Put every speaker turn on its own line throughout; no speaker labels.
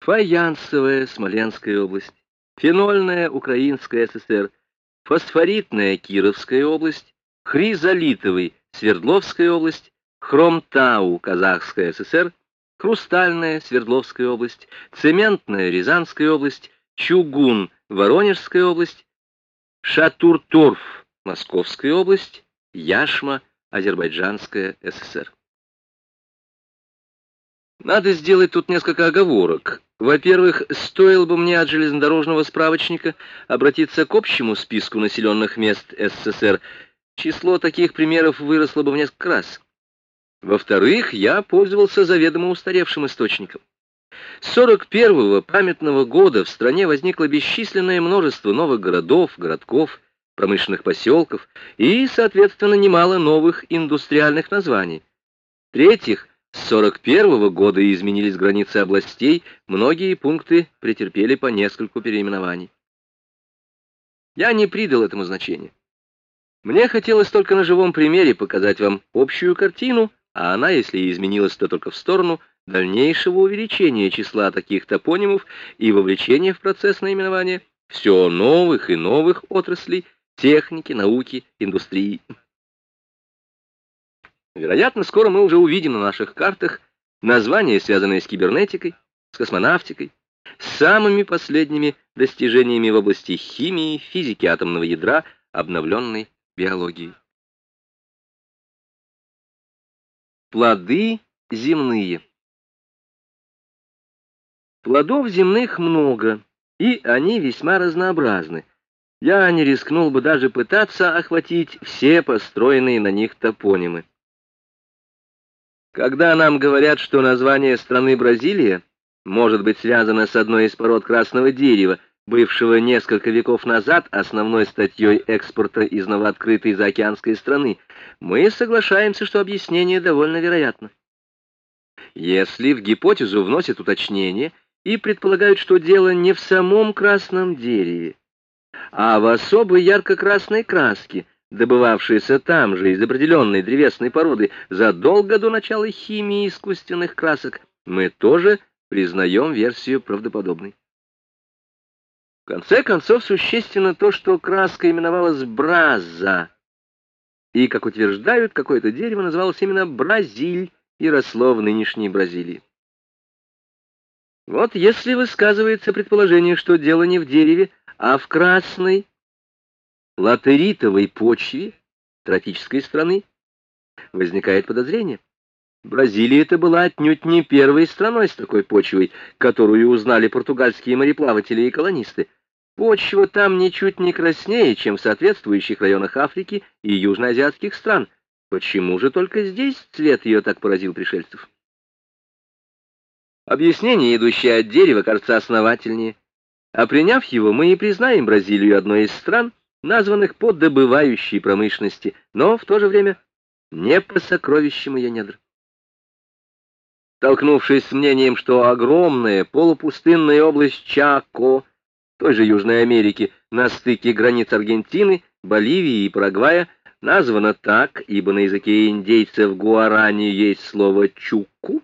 Фаянсовая Смоленская область, фенольная Украинская ССР, фосфоритная Кировская область, хризолитовый Свердловская область, хромтау Казахская ССР, хрустальная Свердловская область, цементная Рязанская область, чугун Воронежская область, шатурторф Московская область, яшма Азербайджанская ССР. Надо сделать тут несколько оговорок. Во-первых, стоило бы мне от железнодорожного справочника обратиться к общему списку населенных мест СССР. Число таких примеров выросло бы в несколько раз. Во-вторых, я пользовался заведомо устаревшим источником. С 41-го памятного года в стране возникло бесчисленное множество новых городов, городков, промышленных поселков и, соответственно, немало новых индустриальных названий. В-третьих, с 41 года изменились границы областей, многие пункты претерпели по нескольку переименований. Я не придал этому значения. Мне хотелось только на живом примере показать вам общую картину, а она, если и изменилась, то только в сторону дальнейшего увеличения числа таких топонимов и вовлечения в процесс наименования все новых и новых отраслей техники, науки, индустрии. Вероятно, скоро мы уже увидим на наших картах названия, связанные с кибернетикой, с космонавтикой, с самыми последними достижениями в области химии, физики атомного ядра, обновленной биологии. Плоды земные. Плодов земных много, и они весьма разнообразны. Я не рискнул бы даже пытаться охватить все построенные на них топонимы. Когда нам говорят, что название страны Бразилия может быть связано с одной из пород красного дерева, бывшего несколько веков назад основной статьей экспорта из новооткрытой заокеанской страны, мы соглашаемся, что объяснение довольно вероятно. Если в гипотезу вносят уточнение и предполагают, что дело не в самом красном дереве, а в особой ярко-красной краске, добывавшейся там же из определенной древесной породы задолго до начала химии искусственных красок, мы тоже признаем версию правдоподобной. В конце концов, существенно то, что краска именовалась браза, и, как утверждают, какое-то дерево называлось именно бразиль и росло в нынешней Бразилии. Вот если высказывается предположение, что дело не в дереве, а в красной латеритовой почве тропической страны возникает подозрение. Бразилия это была отнюдь не первой страной с такой почвой, которую узнали португальские мореплаватели и колонисты. Почва там ничуть не краснее, чем в соответствующих районах Африки и южноазиатских стран. Почему же только здесь цвет ее так поразил пришельцев? Объяснение, идущее от дерева, кажется основательнее. А приняв его, мы и признаем Бразилию одной из стран, названных по добывающей промышленности, но в то же время не по сокровищам ее недр. Столкнувшись с мнением, что огромная полупустынная область Чако, той же Южной Америки, на стыке границ Аргентины, Боливии и Парагвая, названа так, ибо на языке индейцев гуарани есть слово «чуку»,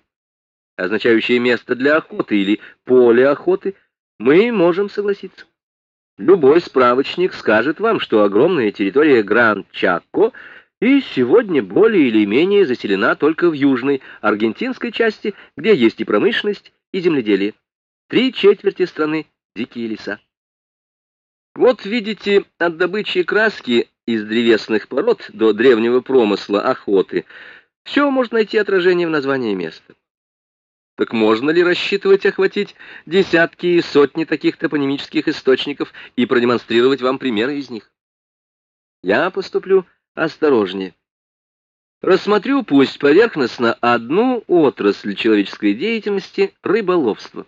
означающее место для охоты или поле охоты, мы можем согласиться. Любой справочник скажет вам, что огромная территория Гранд-Чако и сегодня более или менее заселена только в южной аргентинской части, где есть и промышленность, и земледелие. Три четверти страны — дикие леса. Вот видите, от добычи краски из древесных пород до древнего промысла охоты все можно найти отражение в названии места. Так можно ли рассчитывать охватить десятки и сотни таких топонимических источников и продемонстрировать вам примеры из них? Я поступлю осторожнее. Рассмотрю, пусть поверхностно, одну отрасль человеческой деятельности — рыболовство.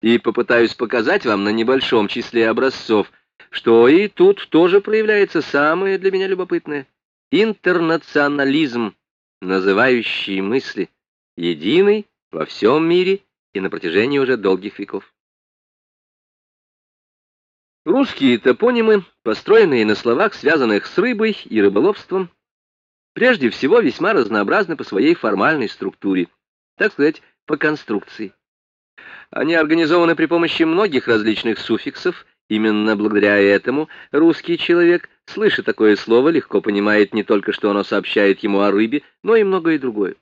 И попытаюсь показать вам на небольшом числе образцов, что и тут тоже проявляется самое для меня любопытное — интернационализм, называющий мысли, единый во всем мире и на протяжении уже долгих веков. Русские топонимы, построенные на словах, связанных с рыбой и рыболовством, прежде всего весьма разнообразны по своей формальной структуре, так сказать, по конструкции. Они организованы при помощи многих различных суффиксов. Именно благодаря этому русский человек, слыша такое слово, легко понимает не только, что оно сообщает ему о рыбе, но и многое другое.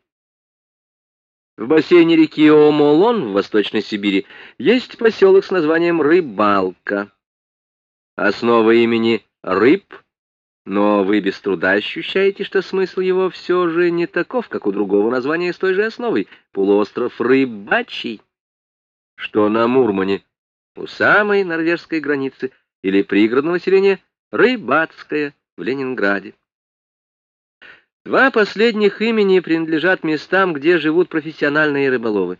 В бассейне реки Омолон в Восточной Сибири есть поселок с названием Рыбалка. Основа имени Рыб, но вы без труда ощущаете, что смысл его все же не таков, как у другого названия с той же основой — полуостров Рыбачий что на Мурмане, у самой норвежской границы, или пригородного населения Рыбацкое в Ленинграде. Два последних имени принадлежат местам, где живут профессиональные рыболовы.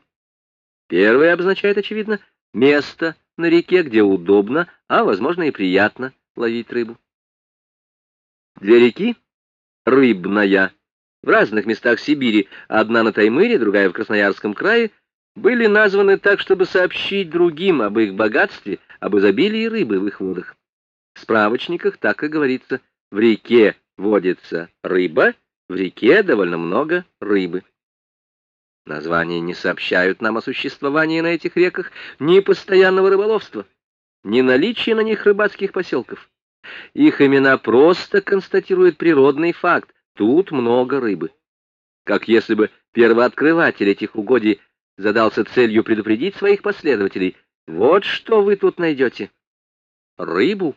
Первое обозначает, очевидно, место на реке, где удобно, а, возможно, и приятно ловить рыбу. Две реки, Рыбная, в разных местах Сибири, одна на Таймыре, другая в Красноярском крае, были названы так, чтобы сообщить другим об их богатстве, об изобилии рыбы в их водах. В справочниках так и говорится, в реке водится рыба, в реке довольно много рыбы. Названия не сообщают нам о существовании на этих реках ни постоянного рыболовства, ни наличия на них рыбацких поселков. Их имена просто констатируют природный факт, тут много рыбы. Как если бы первооткрыватель этих угодий задался целью предупредить своих последователей. Вот что вы тут найдете. Рыбу.